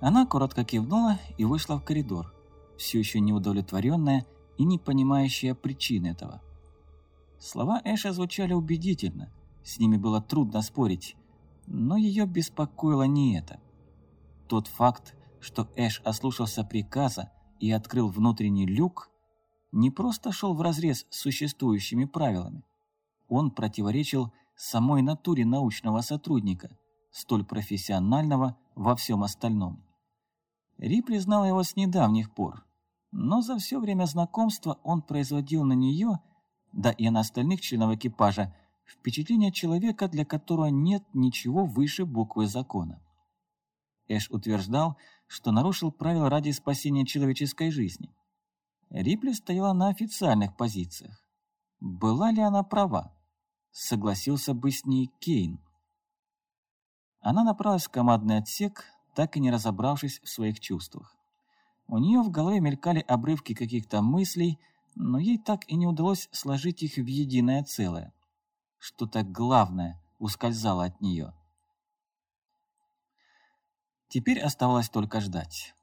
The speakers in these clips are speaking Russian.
Она коротко кивнула и вышла в коридор, все еще неудовлетворенная и не понимающая причин этого. Слова Эша звучали убедительно, с ними было трудно спорить, но ее беспокоило не это. Тот факт, что Эш ослушался приказа и открыл внутренний люк, не просто шел вразрез с существующими правилами. Он противоречил самой натуре научного сотрудника, столь профессионального во всем остальном. Рипли знал его с недавних пор, но за все время знакомства он производил на нее, да и на остальных членов экипажа, впечатление человека, для которого нет ничего выше буквы закона. Эш утверждал, что нарушил правила ради спасения человеческой жизни. Рипли стояла на официальных позициях. Была ли она права? Согласился бы с ней Кейн. Она направилась в командный отсек, так и не разобравшись в своих чувствах. У нее в голове мелькали обрывки каких-то мыслей, но ей так и не удалось сложить их в единое целое. Что-то главное ускользало от нее. Теперь оставалось только ждать.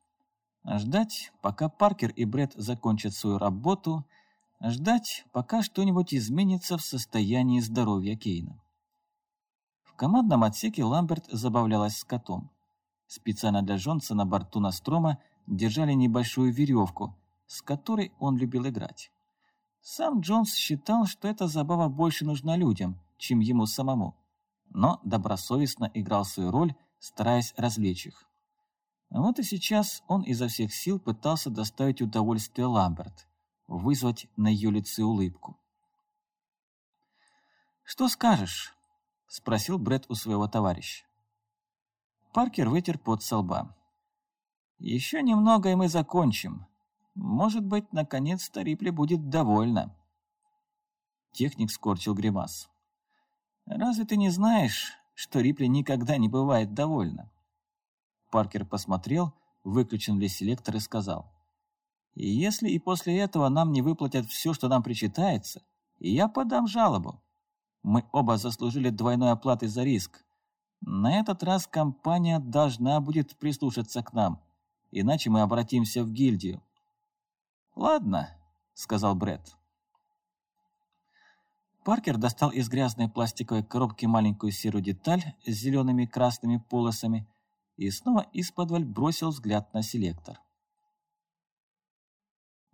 Ждать, пока Паркер и Бред закончат свою работу, ждать, пока что-нибудь изменится в состоянии здоровья Кейна. В командном отсеке Ламберт забавлялась с котом. Специально для Джонса на борту Настрома держали небольшую веревку, с которой он любил играть. Сам Джонс считал, что эта забава больше нужна людям, чем ему самому, но добросовестно играл свою роль, стараясь развлечь их. Вот и сейчас он изо всех сил пытался доставить удовольствие Ламберт, вызвать на ее лице улыбку. «Что скажешь?» – спросил Бред у своего товарища. Паркер вытер пот со лба. «Еще немного, и мы закончим. Может быть, наконец-то Рипли будет довольна». Техник скорчил гримас. «Разве ты не знаешь, что Рипли никогда не бывает довольна?» Паркер посмотрел, выключен ли селектор и сказал. «И если и после этого нам не выплатят все, что нам причитается, я подам жалобу. Мы оба заслужили двойной оплаты за риск. На этот раз компания должна будет прислушаться к нам, иначе мы обратимся в гильдию». «Ладно», — сказал Бред. Паркер достал из грязной пластиковой коробки маленькую серую деталь с зелеными красными полосами и снова из-под бросил взгляд на селектор.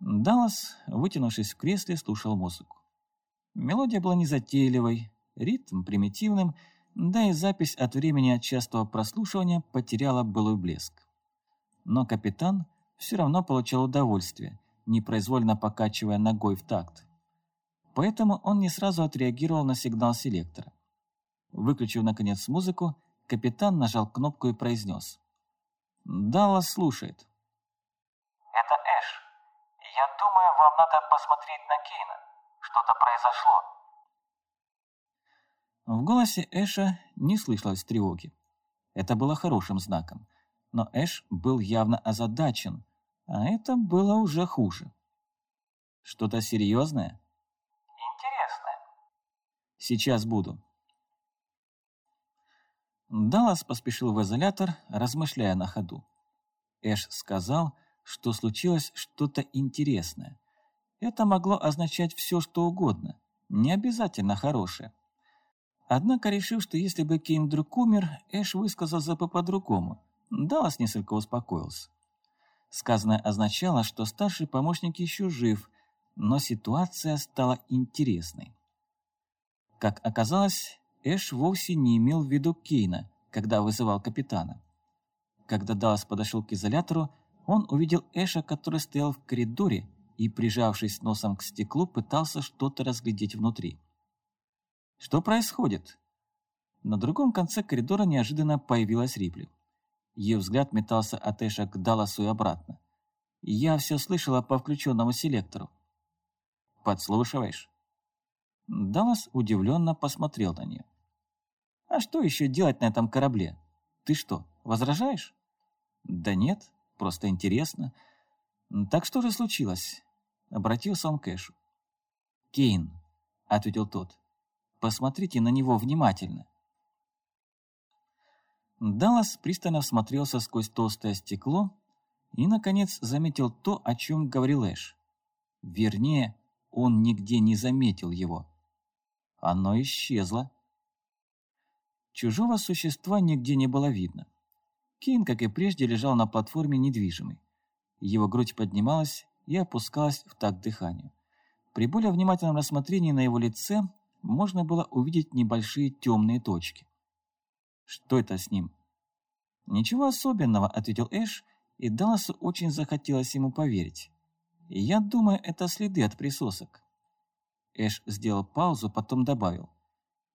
Даллас, вытянувшись в кресле, слушал музыку. Мелодия была незатейливой, ритм примитивным, да и запись от времени от частого прослушивания потеряла былой блеск. Но капитан все равно получал удовольствие, непроизвольно покачивая ногой в такт. Поэтому он не сразу отреагировал на сигнал селектора. Выключив, наконец, музыку, Капитан нажал кнопку и произнес. «Даллас слушает». «Это Эш. Я думаю, вам надо посмотреть на Кейна. Что-то произошло». В голосе Эша не слышалось тревоги. Это было хорошим знаком. Но Эш был явно озадачен, а это было уже хуже. «Что-то серьезное?» «Интересное». «Сейчас буду». Даллас поспешил в изолятор, размышляя на ходу. Эш сказал, что случилось что-то интересное. Это могло означать все, что угодно, не обязательно хорошее. Однако, решив, что если бы Кейн вдруг умер, Эш высказался бы по-другому, Даллас несколько успокоился. Сказанное означало, что старший помощник еще жив, но ситуация стала интересной. Как оказалось, Эш вовсе не имел в виду Кейна, когда вызывал капитана. Когда Даллас подошел к изолятору, он увидел Эша, который стоял в коридоре и, прижавшись носом к стеклу, пытался что-то разглядеть внутри. «Что происходит?» На другом конце коридора неожиданно появилась Рипли. Ее взгляд метался от Эша к Далласу и обратно. «Я все слышала по включенному селектору». «Подслушиваешь?» Даллас удивленно посмотрел на нее. А что еще делать на этом корабле? Ты что, возражаешь? Да нет, просто интересно. Так что же случилось? Обратился он к Эшу. Кейн, ответил тот, посмотрите на него внимательно. Даллас пристально всмотрелся сквозь толстое стекло и, наконец, заметил то, о чем говорил Эш. Вернее, он нигде не заметил его. Оно исчезло. Чужого существа нигде не было видно. Кейн, как и прежде, лежал на платформе недвижимый. Его грудь поднималась и опускалась в такт дыханию. При более внимательном рассмотрении на его лице можно было увидеть небольшие темные точки. Что это с ним? Ничего особенного, ответил Эш, и Далласу очень захотелось ему поверить. Я думаю, это следы от присосок. Эш сделал паузу, потом добавил.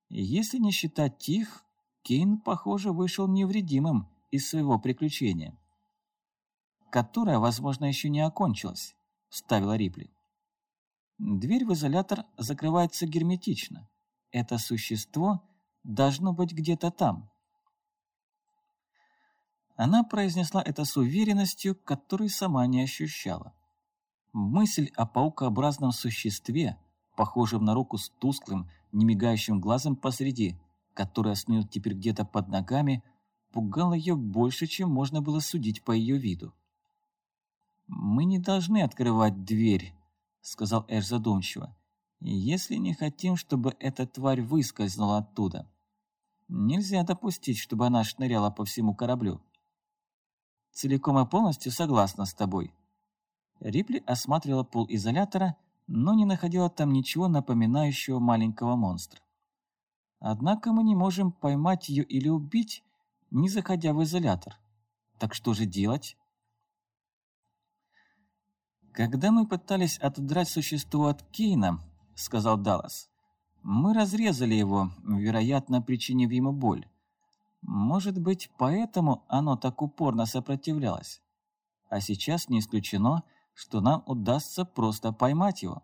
Если не считать их, Кейн, похоже, вышел невредимым из своего приключения. Которое, возможно, еще не окончилось, вставила Рипли. Дверь в изолятор закрывается герметично. Это существо должно быть где-то там. Она произнесла это с уверенностью, которой сама не ощущала. Мысль о паукообразном существе, похожем на руку с тусклым, немигающим глазом посреди, которая снует теперь где-то под ногами, пугала ее больше, чем можно было судить по ее виду. «Мы не должны открывать дверь», — сказал Эш задумчиво, «если не хотим, чтобы эта тварь выскользнула оттуда. Нельзя допустить, чтобы она шныряла по всему кораблю». «Целиком и полностью согласна с тобой», Рипли осматривала пол изолятора, но не находила там ничего напоминающего маленького монстра. Однако мы не можем поймать ее или убить, не заходя в изолятор. Так что же делать? «Когда мы пытались отодрать существо от Кейна, — сказал Даллас, — мы разрезали его, вероятно, причинив ему боль. Может быть, поэтому оно так упорно сопротивлялось. А сейчас не исключено, — что нам удастся просто поймать его.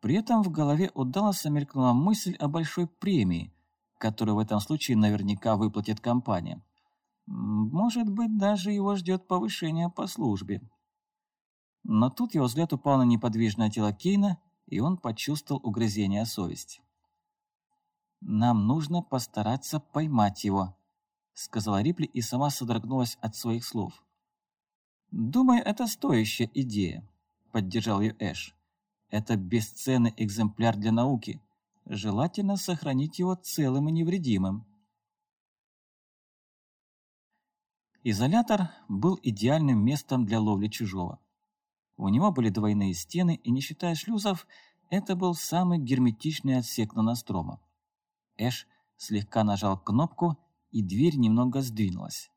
При этом в голове у Далласа мелькнула мысль о большой премии, которую в этом случае наверняка выплатит компания. Может быть, даже его ждет повышение по службе. Но тут его взгляд упал на неподвижное тело Кейна, и он почувствовал угрызение совести. «Нам нужно постараться поймать его», — сказала Рипли и сама содрогнулась от своих слов. «Думаю, это стоящая идея», — поддержал ее Эш. «Это бесценный экземпляр для науки. Желательно сохранить его целым и невредимым». Изолятор был идеальным местом для ловли чужого. У него были двойные стены, и не считая шлюзов, это был самый герметичный отсек Нострома. Эш слегка нажал кнопку, и дверь немного сдвинулась.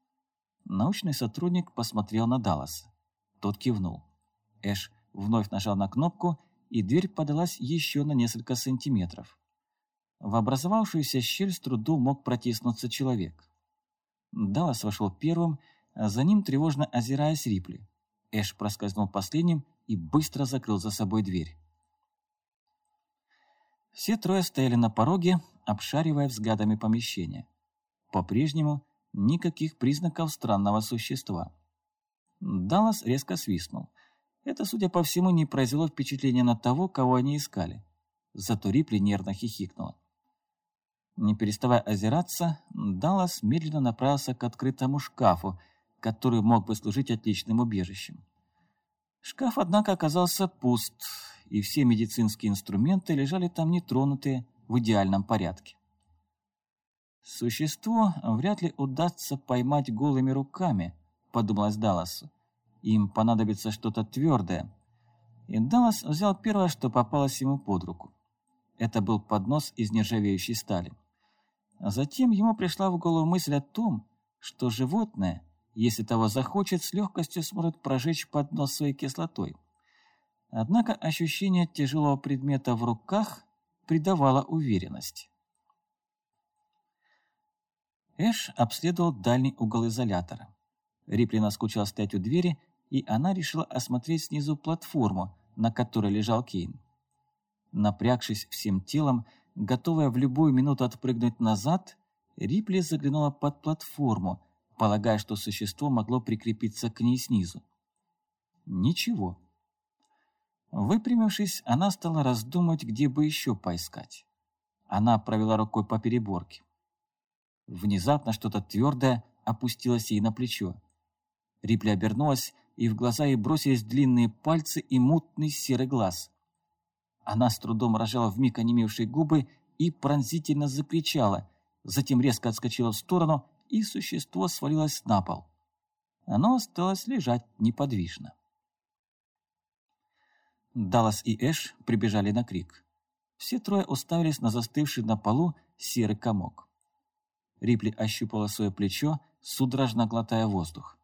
Научный сотрудник посмотрел на Далласа. Тот кивнул. Эш вновь нажал на кнопку, и дверь подалась еще на несколько сантиметров. В образовавшуюся щель с трудом мог протиснуться человек. Даллас вошел первым, а за ним тревожно озираясь Рипли. Эш проскользнул последним и быстро закрыл за собой дверь. Все трое стояли на пороге, обшаривая взглядами помещение. По-прежнему Никаких признаков странного существа. Даллас резко свистнул. Это, судя по всему, не произвело впечатления на того, кого они искали. Зато Рипли нервно хихикнула. Не переставая озираться, Даллас медленно направился к открытому шкафу, который мог бы служить отличным убежищем. Шкаф, однако, оказался пуст, и все медицинские инструменты лежали там нетронутые в идеальном порядке. Существо вряд ли удастся поймать голыми руками, подумалось Далласу. Им понадобится что-то твердое. И Даллас взял первое, что попалось ему под руку. Это был поднос из нержавеющей стали. Затем ему пришла в голову мысль о том, что животное, если того захочет, с легкостью сможет прожечь поднос своей кислотой. Однако ощущение тяжелого предмета в руках придавало уверенность. Эш обследовал дальний угол изолятора. Рипли наскучила стоять у двери, и она решила осмотреть снизу платформу, на которой лежал Кейн. Напрягшись всем телом, готовая в любую минуту отпрыгнуть назад, Рипли заглянула под платформу, полагая, что существо могло прикрепиться к ней снизу. Ничего. Выпрямившись, она стала раздумывать, где бы еще поискать. Она провела рукой по переборке. Внезапно что-то твердое опустилось ей на плечо. Рипли обернулась, и в глаза ей бросились длинные пальцы и мутный серый глаз. Она с трудом рожала вмиг онемевшие губы и пронзительно закричала, затем резко отскочила в сторону, и существо свалилось на пол. Оно осталось лежать неподвижно. Даллас и Эш прибежали на крик. Все трое уставились на застывший на полу серый комок. Рипли ощупала свое плечо, судорожно глотая воздух.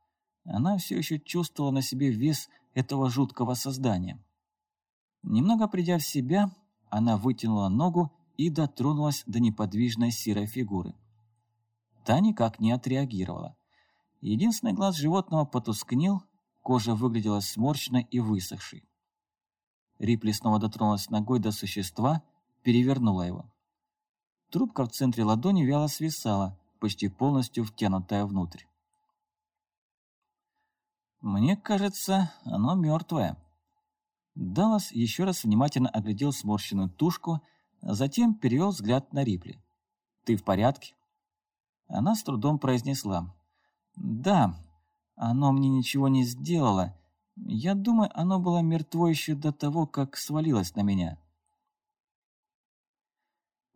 Она все еще чувствовала на себе вес этого жуткого создания. Немного придя в себя, она вытянула ногу и дотронулась до неподвижной серой фигуры. Та никак не отреагировала. Единственный глаз животного потускнел, кожа выглядела сморщенной и высохшей. Рипли снова дотронулась ногой до существа, перевернула его. Трубка в центре ладони вяло свисала, почти полностью втянутая внутрь. «Мне кажется, оно мертвое». Даллас еще раз внимательно оглядел сморщенную тушку, затем перевел взгляд на Рипли. «Ты в порядке?» Она с трудом произнесла. «Да, оно мне ничего не сделало, я думаю, оно было мертво еще до того, как свалилось на меня.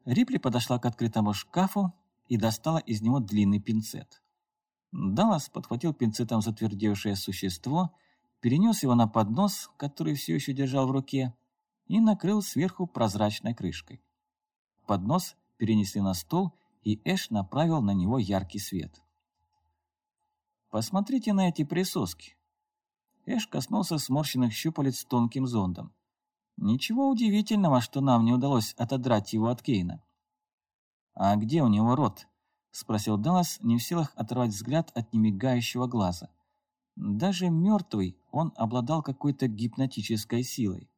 Рипли подошла к открытому шкафу и достала из него длинный пинцет. Даллас подхватил пинцетом затвердевшее существо, перенес его на поднос, который все еще держал в руке, и накрыл сверху прозрачной крышкой. Поднос перенесли на стол, и Эш направил на него яркий свет. «Посмотрите на эти присоски. Эш коснулся сморщенных щупалец тонким зондом. Ничего удивительного, что нам не удалось отодрать его от Кейна. «А где у него рот?» – спросил Даллас, не в силах оторвать взгляд от немигающего глаза. Даже мертвый он обладал какой-то гипнотической силой.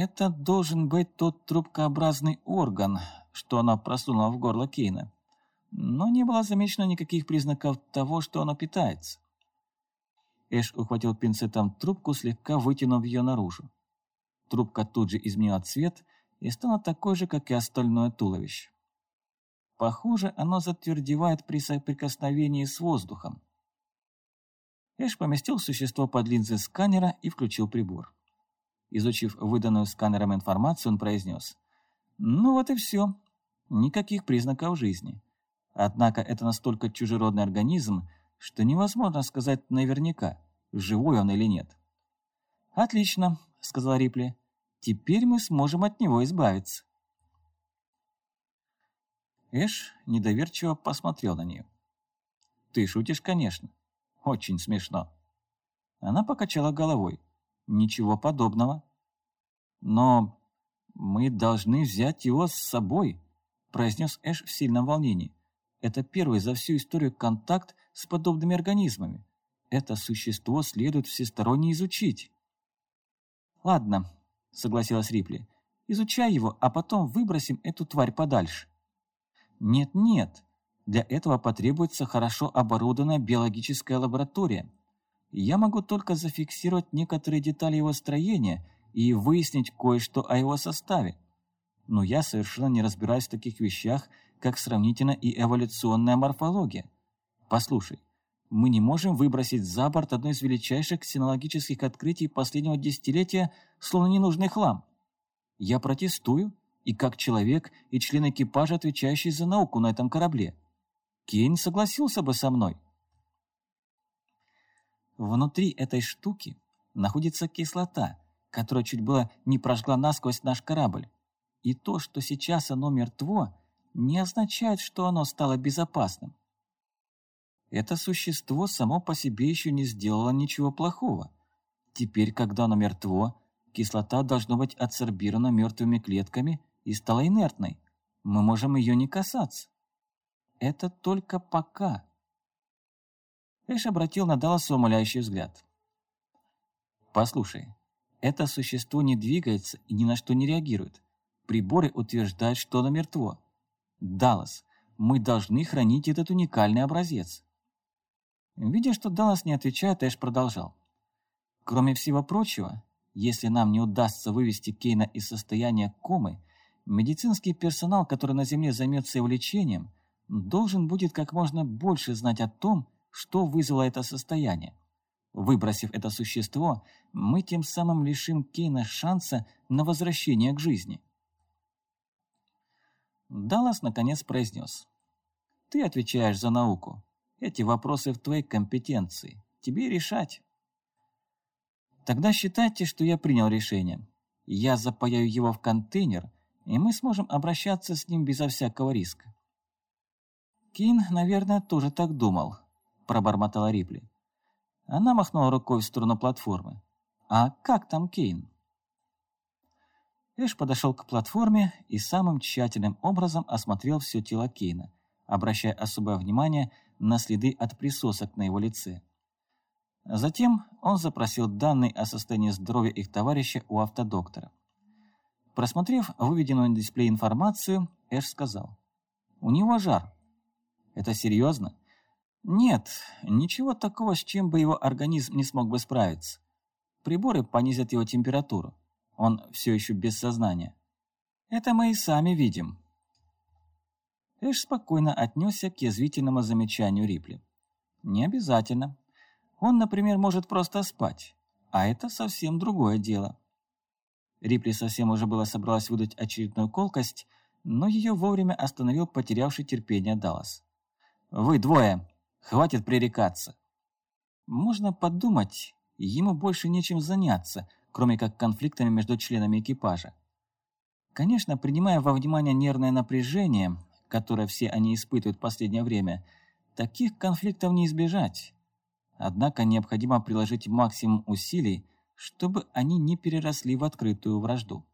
Это должен быть тот трубкообразный орган, что она просунула в горло Кейна. Но не было замечено никаких признаков того, что оно питается. Эш ухватил пинцетом трубку, слегка вытянув ее наружу. Трубка тут же изменила цвет и стала такой же, как и остальное туловище. Похоже, оно затвердевает при соприкосновении с воздухом. Эш поместил существо под линзы сканера и включил прибор. Изучив выданную сканером информацию, он произнес. «Ну вот и все. Никаких признаков жизни. Однако это настолько чужеродный организм, что невозможно сказать наверняка, живой он или нет. «Отлично», — сказала Рипли. «Теперь мы сможем от него избавиться». Эш недоверчиво посмотрел на нее. «Ты шутишь, конечно. Очень смешно». Она покачала головой. «Ничего подобного». «Но мы должны взять его с собой», — произнес Эш в сильном волнении. «Это первый за всю историю контакт с подобными организмами. Это существо следует всесторонне изучить. «Ладно», — согласилась Рипли, — «изучай его, а потом выбросим эту тварь подальше». «Нет-нет, для этого потребуется хорошо оборудованная биологическая лаборатория. Я могу только зафиксировать некоторые детали его строения и выяснить кое-что о его составе. Но я совершенно не разбираюсь в таких вещах, как сравнительно и эволюционная морфология. Послушай, мы не можем выбросить за борт одно из величайших ксенологических открытий последнего десятилетия, словно ненужный хлам. Я протестую, и как человек, и член экипажа, отвечающий за науку на этом корабле. Кейн согласился бы со мной. Внутри этой штуки находится кислота, которая чуть было не прожгла насквозь наш корабль. И то, что сейчас оно мертво, не означает, что оно стало безопасным. Это существо само по себе еще не сделало ничего плохого. Теперь, когда оно мертво, кислота должна быть адсорбирована мертвыми клетками и стала инертной. Мы можем ее не касаться. Это только пока. Эш обратил на Далласа умоляющий взгляд. «Послушай, это существо не двигается и ни на что не реагирует. Приборы утверждают, что оно мертво. Даллас, мы должны хранить этот уникальный образец. Видя, что Даллас не отвечает, Эш продолжал. Кроме всего прочего, если нам не удастся вывести Кейна из состояния комы, Медицинский персонал, который на Земле займется его лечением, должен будет как можно больше знать о том, что вызвало это состояние. Выбросив это существо, мы тем самым лишим Кейна шанса на возвращение к жизни. Даллас наконец произнес. «Ты отвечаешь за науку. Эти вопросы в твоей компетенции. Тебе решать». «Тогда считайте, что я принял решение. Я запаяю его в контейнер, и мы сможем обращаться с ним безо всякого риска». «Кейн, наверное, тоже так думал», – пробормотала Рипли. Она махнула рукой в сторону платформы. «А как там Кейн?» Эш подошел к платформе и самым тщательным образом осмотрел все тело Кейна, обращая особое внимание на следы от присосок на его лице. Затем он запросил данные о состоянии здоровья их товарища у автодоктора. Просмотрев выведенную на дисплее информацию, Эш сказал, «У него жар». «Это серьезно?» «Нет, ничего такого, с чем бы его организм не смог бы справиться. Приборы понизят его температуру. Он все еще без сознания. Это мы и сами видим. Эш спокойно отнесся к язвительному замечанию Рипли. Не обязательно. Он, например, может просто спать. А это совсем другое дело. Рипли совсем уже было собралась выдать очередную колкость, но ее вовремя остановил потерявший терпение Даллас. «Вы двое! Хватит пререкаться!» Можно подумать, ему больше нечем заняться, кроме как конфликтами между членами экипажа. Конечно, принимая во внимание нервное напряжение, которое все они испытывают в последнее время, таких конфликтов не избежать. Однако необходимо приложить максимум усилий, чтобы они не переросли в открытую вражду.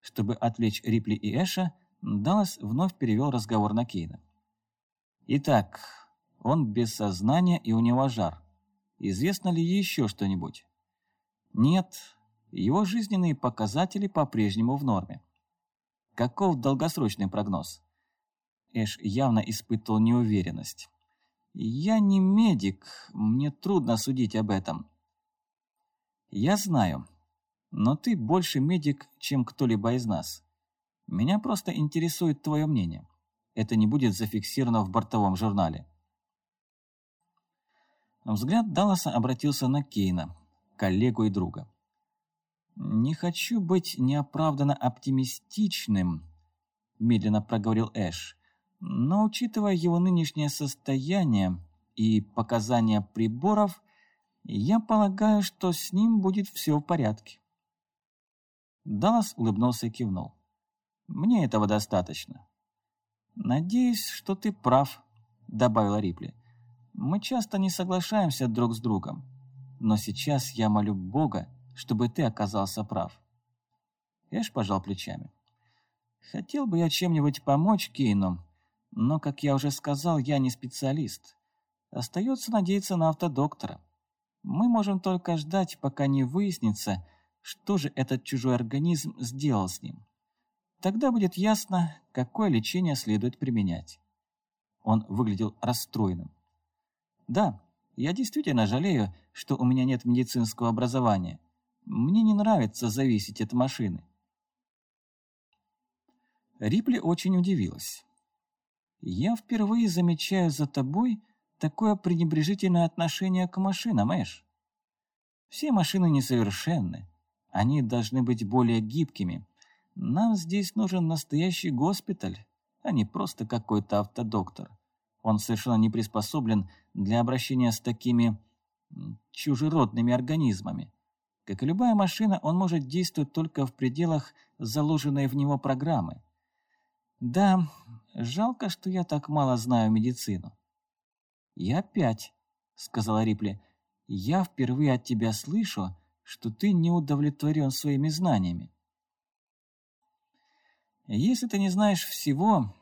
Чтобы отвлечь Рипли и Эша, Даллас вновь перевел разговор на Кейна. «Итак, он без сознания и у него жар. Известно ли еще что-нибудь?» Нет, его жизненные показатели по-прежнему в норме. Каков долгосрочный прогноз? Эш явно испытывал неуверенность. «Я не медик, мне трудно судить об этом». «Я знаю, но ты больше медик, чем кто-либо из нас. Меня просто интересует твое мнение. Это не будет зафиксировано в бортовом журнале». Взгляд Далласа обратился на Кейна, коллегу и друга. «Не хочу быть неоправданно оптимистичным», – медленно проговорил Эш, «но учитывая его нынешнее состояние и показания приборов, я полагаю, что с ним будет все в порядке». Даллас улыбнулся и кивнул. «Мне этого достаточно». «Надеюсь, что ты прав», – добавила Рипли. «Мы часто не соглашаемся друг с другом но сейчас я молю Бога, чтобы ты оказался прав». Эш пожал плечами. «Хотел бы я чем-нибудь помочь Кейну, но, как я уже сказал, я не специалист. Остается надеяться на автодоктора. Мы можем только ждать, пока не выяснится, что же этот чужой организм сделал с ним. Тогда будет ясно, какое лечение следует применять». Он выглядел расстроенным. «Да, я действительно жалею, что у меня нет медицинского образования. Мне не нравится зависеть от машины. Рипли очень удивилась. «Я впервые замечаю за тобой такое пренебрежительное отношение к машинам, Эш. Все машины несовершенны. Они должны быть более гибкими. Нам здесь нужен настоящий госпиталь, а не просто какой-то автодоктор. Он совершенно не приспособлен для обращения с такими чужеродными организмами. Как и любая машина, он может действовать только в пределах заложенной в него программы. Да, жалко, что я так мало знаю медицину. «И опять», — сказала Рипли, — «я впервые от тебя слышу, что ты не удовлетворен своими знаниями». «Если ты не знаешь всего,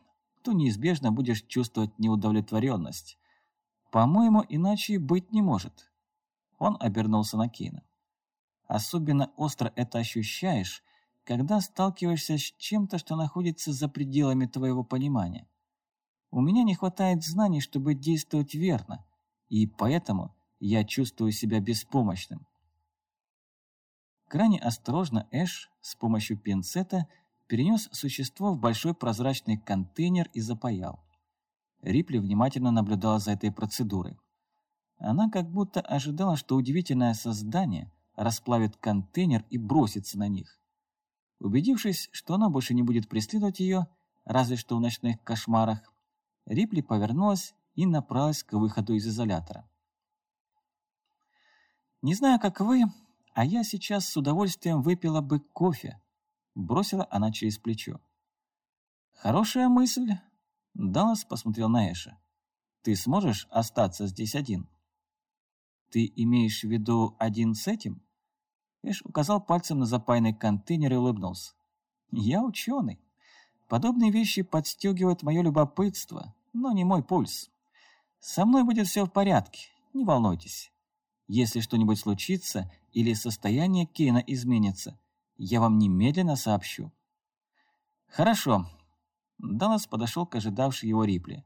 то неизбежно будешь чувствовать неудовлетворенность. По-моему, иначе быть не может. Он обернулся на Кейна. Особенно остро это ощущаешь, когда сталкиваешься с чем-то, что находится за пределами твоего понимания. У меня не хватает знаний, чтобы действовать верно, и поэтому я чувствую себя беспомощным. Крайне осторожно Эш с помощью пинцета перенес существо в большой прозрачный контейнер и запаял. Рипли внимательно наблюдала за этой процедурой. Она как будто ожидала, что удивительное создание расплавит контейнер и бросится на них. Убедившись, что оно больше не будет преследовать ее, разве что в ночных кошмарах, Рипли повернулась и направилась к выходу из изолятора. «Не знаю, как вы, а я сейчас с удовольствием выпила бы кофе», бросила она через плечо. «Хорошая мысль», — Даллас посмотрел на Эша. «Ты сможешь остаться здесь один?» «Ты имеешь в виду один с этим?» Эш указал пальцем на запаянный контейнер и улыбнулся. «Я ученый. Подобные вещи подстегивают мое любопытство, но не мой пульс. Со мной будет все в порядке, не волнуйтесь. Если что-нибудь случится или состояние Кейна изменится, я вам немедленно сообщу». «Хорошо». Даллас подошел к ожидавшей его Рипли.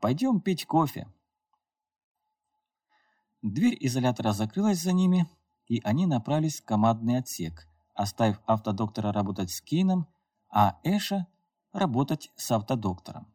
«Пойдем пить кофе». Дверь изолятора закрылась за ними, и они направились в командный отсек, оставив автодоктора работать с Кейном, а Эша работать с автодоктором.